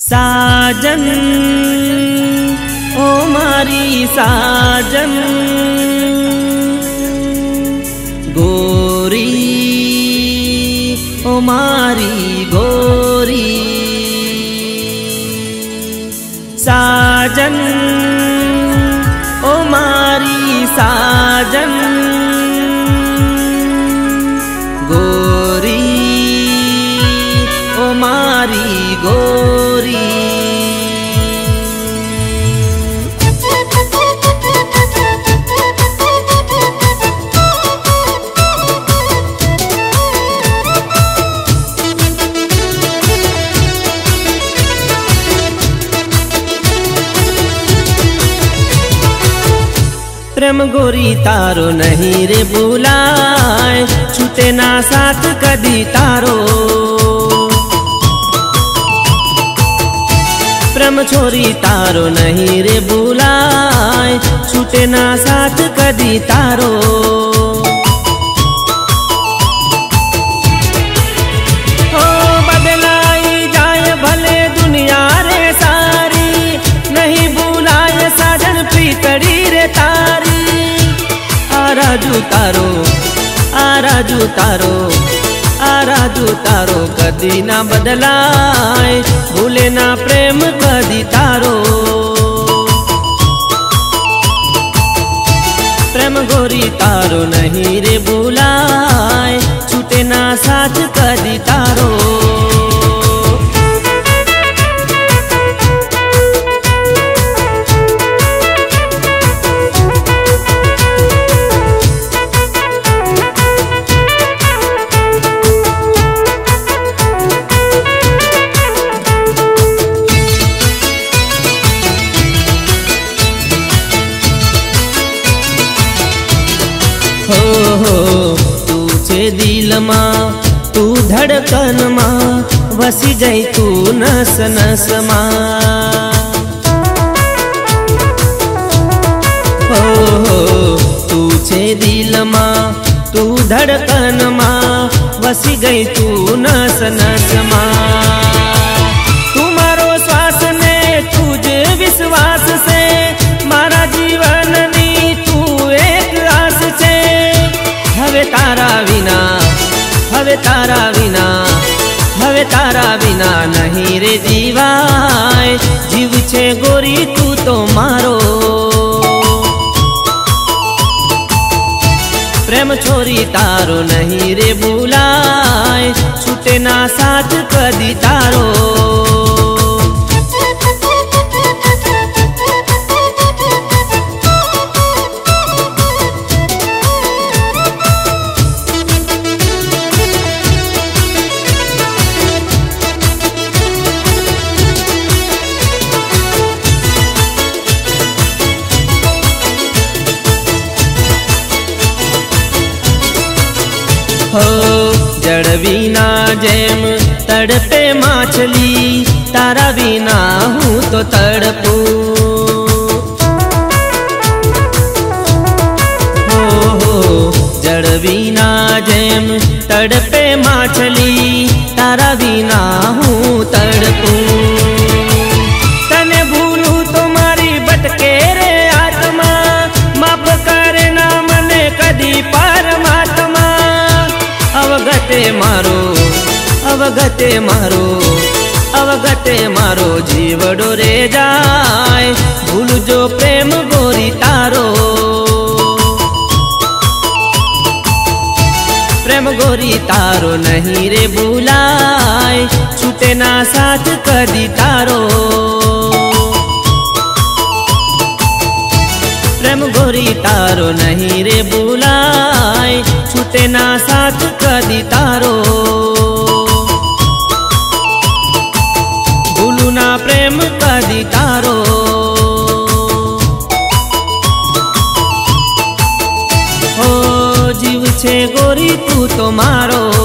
साजन ओ मारी साजन गोरी ओ मारी गोरी। साजन ओ मारी साजन। नारी गोरी। प्रेम गोरी तारो नहीं रे बोला छूटे ना साथ कदी तारो। छोरी तारो नहीं रे बुलाए, छूटे ना साथ कदी तारो। रे आ राजू तारो, आ राजू तारो तारो कदी ना बदलाए, भूले ना प्रे તારો પ્રેમ ગોરી તારો નહીં હો હો તું છે દિલમાં તું ધડકનમાં વસી જાય તું નસ નસમાં હો હો તું છે દિલમાં તું ધડકનમાં વસી ગઈ તું નસ નસમાં તું મારો શ્વાસ ને તું જ વિશ્વાસ હવે તારા વિના, હવે તારા વિના નહીં રે જીવાય. જીવ છે ગોરી, તું તો મારો. પ્રેમ છોરી તારો નહીં રે બોલાય છૂટે ના સાથ કદી તારો. હો, જળ વિના જેમ તડપે માછલી, તારા વિના હું તો તડપું. હો જળ વિના જેમ તડપે માછલી, તારા વિના અવગતે મારો અવગતે મારો જીવડો રે જાય ભૂલજો પ્રેમ ગોરી તારો પ્રેમ ગોરી તારો નહીં રે ભૂલાય છૂટે ના સાથ કદી તારો પ્રેમ ગોરી તારો નહીં રે ભૂલાય છૂટે ના સાથ કદી છે ગોરી તું તો મારો